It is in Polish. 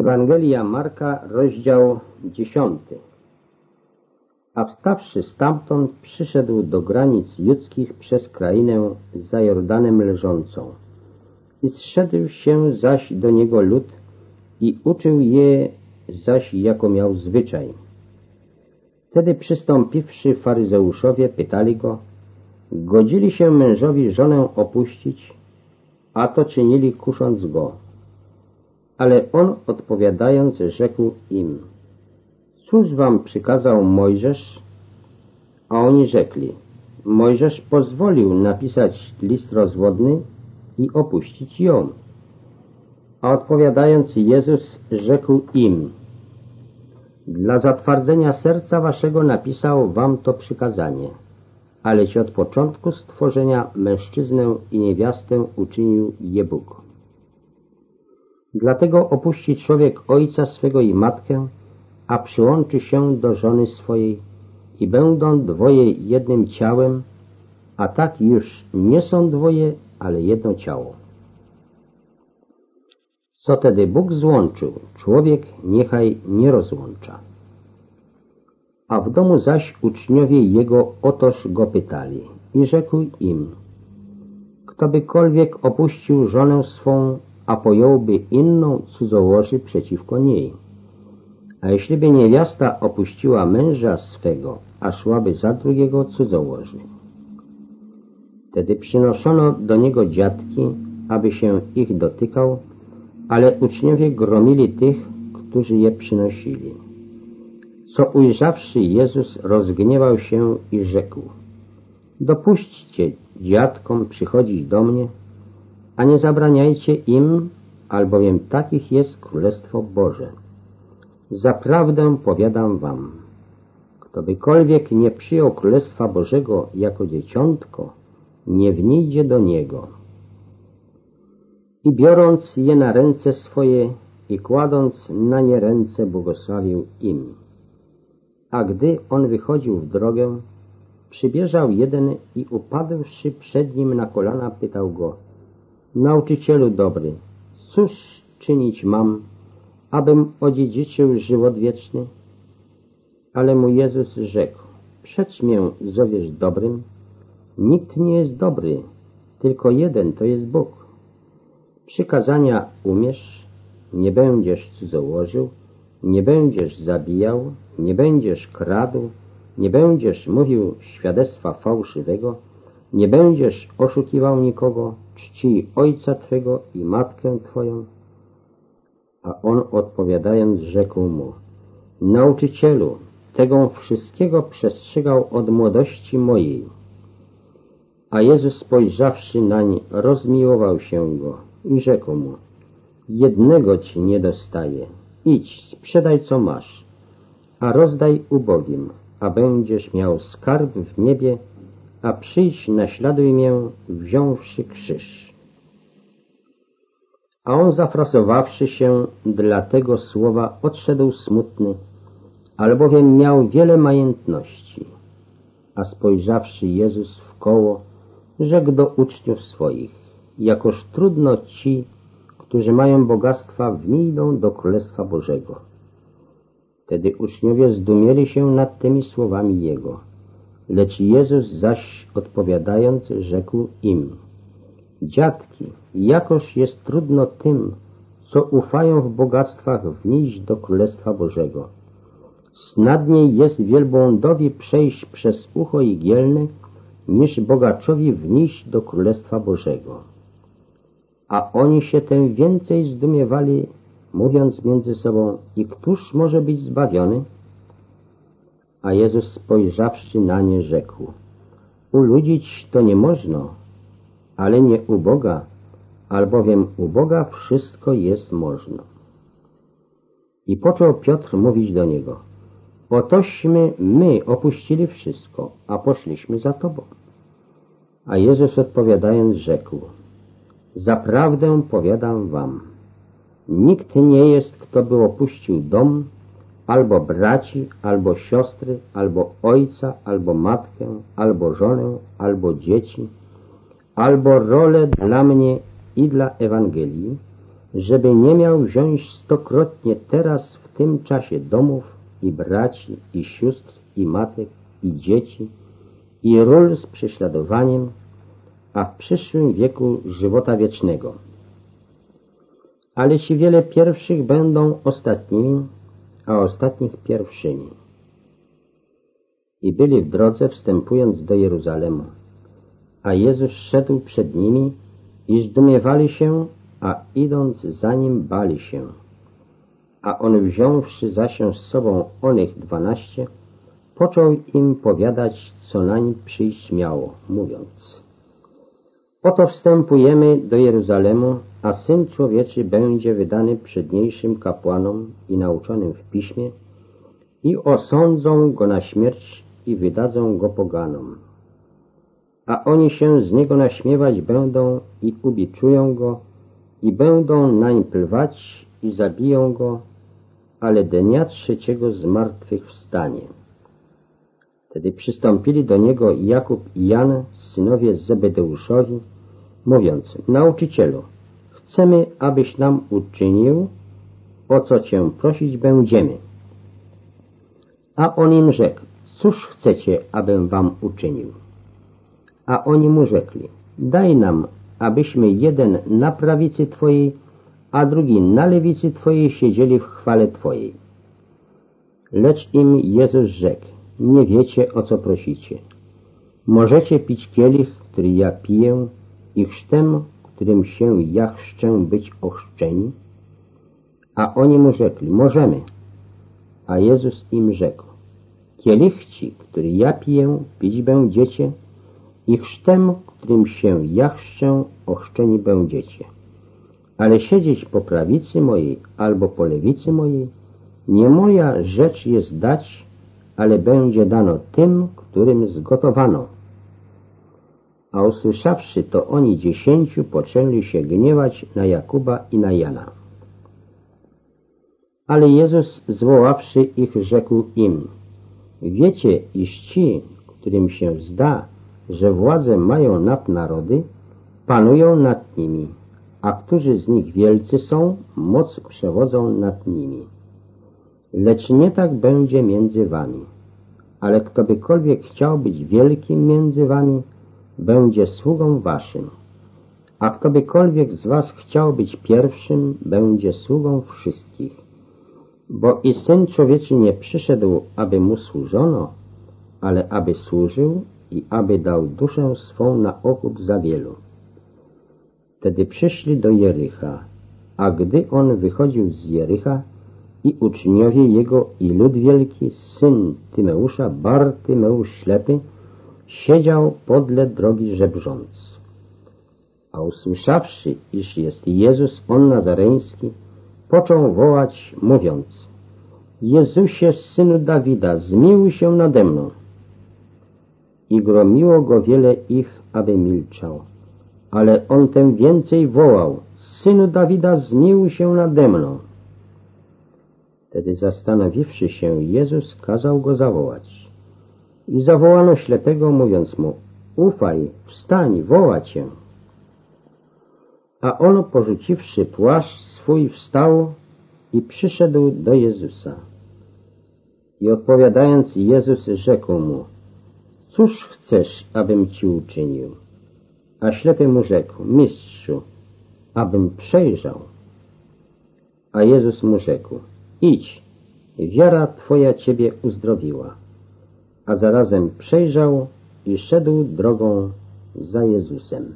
Ewangelia Marka, rozdział dziesiąty. A wstawszy stamtąd, przyszedł do granic judzkich przez krainę za Jordanem leżącą. I zszedł się zaś do niego lud i uczył je zaś, jako miał zwyczaj. Wtedy przystąpiwszy faryzeuszowie, pytali go, godzili się mężowi żonę opuścić, a to czynili kusząc go. Ale on odpowiadając rzekł im, cóż wam przykazał Mojżesz? A oni rzekli, Mojżesz pozwolił napisać list rozwodny i opuścić ją. A odpowiadając Jezus rzekł im, dla zatwardzenia serca waszego napisał wam to przykazanie, aleć od początku stworzenia mężczyznę i niewiastę uczynił je Bóg. Dlatego opuści człowiek ojca swego i matkę, a przyłączy się do żony swojej i będą dwoje jednym ciałem, a tak już nie są dwoje, ale jedno ciało. Co tedy Bóg złączył, człowiek niechaj nie rozłącza. A w domu zaś uczniowie jego otoż go pytali i rzekł im, kto bykolwiek opuścił żonę swą, a pojąłby inną cudzołoży przeciwko niej. A jeśli by niewiasta opuściła męża swego, a szłaby za drugiego cudzołoży. Wtedy przynoszono do niego dziadki, aby się ich dotykał, ale uczniowie gromili tych, którzy je przynosili. Co ujrzawszy Jezus rozgniewał się i rzekł Dopuśćcie dziadkom przychodzić do mnie, a nie zabraniajcie im, albowiem takich jest Królestwo Boże. Zaprawdę powiadam wam, kto bykolwiek nie przyjął Królestwa Bożego jako dzieciątko, nie wnijdzie do niego. I biorąc je na ręce swoje i kładąc na nie ręce, błogosławił im. A gdy on wychodził w drogę, przybieżał jeden i upadłszy przed nim na kolana, pytał go, Nauczycielu dobry, cóż czynić mam, abym odziedziczył żywot wieczny? Ale mu Jezus rzekł, przecz mię zowiesz dobrym? Nikt nie jest dobry, tylko jeden to jest Bóg. Przykazania umiesz, nie będziesz cudzołożył, nie będziesz zabijał, nie będziesz kradł, nie będziesz mówił świadectwa fałszywego, nie będziesz oszukiwał nikogo, czci ojca Twego i matkę Twoją. A on odpowiadając rzekł mu, Nauczycielu, tego wszystkiego przestrzegał od młodości mojej. A Jezus spojrzawszy nań, rozmiłował się go i rzekł mu, jednego ci nie dostaje, idź, sprzedaj co masz, a rozdaj ubogim, a będziesz miał skarb w niebie, a przyjdź, naśladuj mię, wziąwszy krzyż. A on zafrasowawszy się dla tego słowa odszedł smutny, albowiem miał wiele majętności. A spojrzawszy Jezus w koło, rzekł do uczniów swoich, jakoż trudno ci, którzy mają bogactwa, wnidą do Królestwa Bożego. Wtedy uczniowie zdumieli się nad tymi słowami Jego. Lecz Jezus zaś odpowiadając rzekł im, Dziadki, jakoż jest trudno tym, co ufają w bogactwach wnieść do Królestwa Bożego. Snadniej jest wielbłądowi przejść przez ucho igielne, niż bogaczowi wnieść do Królestwa Bożego. A oni się tym więcej zdumiewali, mówiąc między sobą, i któż może być zbawiony? A Jezus spojrzawszy na nie rzekł, uludzić to nie można, ale nie u Boga, albowiem u Boga wszystko jest można. I począł Piotr mówić do niego, otośmy my opuścili wszystko, a poszliśmy za Tobą. A Jezus odpowiadając rzekł, zaprawdę powiadam wam, nikt nie jest, kto by opuścił dom, albo braci, albo siostry, albo ojca, albo matkę, albo żonę, albo dzieci, albo rolę dla mnie i dla Ewangelii, żeby nie miał wziąć stokrotnie teraz w tym czasie domów i braci, i sióstr, i matek, i dzieci, i ról z prześladowaniem, a w przyszłym wieku żywota wiecznego. Ale ci wiele pierwszych będą ostatnimi, a ostatnich pierwszymi. I byli w drodze wstępując do Jeruzalemu, a Jezus szedł przed nimi i zdumiewali się, a idąc za nim bali się. A on wziąwszy zasię z sobą onych dwanaście, począł im powiadać, co nań przyjść miało, mówiąc Oto wstępujemy do Jeruzalemu, a Syn Człowieczy będzie wydany przedniejszym kapłanom i nauczonym w Piśmie i osądzą go na śmierć i wydadzą go poganom. A oni się z niego naśmiewać będą i ubiczują go i będą nań plwać i zabiją go, ale dnia trzeciego z martwych wstanie. Wtedy przystąpili do niego Jakub i Jan, synowie Zebedeuszowi, mówiąc, nauczycielu, chcemy, abyś nam uczynił, o co cię prosić będziemy. A on im rzekł, cóż chcecie, abym wam uczynił? A oni mu rzekli, daj nam, abyśmy jeden na prawicy Twojej, a drugi na lewicy Twojej siedzieli w chwale Twojej. Lecz im Jezus rzekł, nie wiecie, o co prosicie. Możecie pić kielich, który ja piję, i chrztem, którym się ja chrzczę być ochrzczeni? A oni mu rzekli, możemy. A Jezus im rzekł, kielich ci, który ja piję, pić będziecie i chrztem, którym się ja chrzczę, ochrzczeni będziecie. Ale siedzieć po prawicy mojej albo po lewicy mojej, nie moja rzecz jest dać, ale będzie dano tym, którym zgotowano a usłyszawszy to oni dziesięciu poczęli się gniewać na Jakuba i na Jana. Ale Jezus zwoławszy ich rzekł im, wiecie, iż ci, którym się zda, że władzę mają nad narody, panują nad nimi, a którzy z nich wielcy są, moc przewodzą nad nimi. Lecz nie tak będzie między wami. Ale kto bykolwiek chciał być wielkim między wami, będzie sługą waszym, a ktobykolwiek z was chciał być pierwszym, będzie sługą wszystkich. Bo i Syn Człowieczy nie przyszedł, aby mu służono, ale aby służył i aby dał duszę swą na okup za wielu. Wtedy przyszli do Jericha, a gdy on wychodził z Jericha i uczniowie jego i lud wielki, syn Tymeusza, Bartymeusz ślepy, siedział podle drogi żebrząc. A usłyszawszy, iż jest Jezus, on nazareński, począł wołać, mówiąc Jezusie, Synu Dawida, zmiłuj się nade mną. I gromiło go wiele ich, aby milczał. Ale on tem więcej wołał, Synu Dawida, zmiłuj się nade mną. Wtedy zastanowiwszy się, Jezus kazał go zawołać. I zawołano ślepego, mówiąc mu, ufaj, wstań, woła cię. A on, porzuciwszy płaszcz swój, wstał i przyszedł do Jezusa. I odpowiadając, Jezus rzekł mu, cóż chcesz, abym ci uczynił? A ślepy mu rzekł, mistrzu, abym przejrzał. A Jezus mu rzekł, idź, wiara twoja ciebie uzdrowiła a zarazem przejrzał i szedł drogą za Jezusem.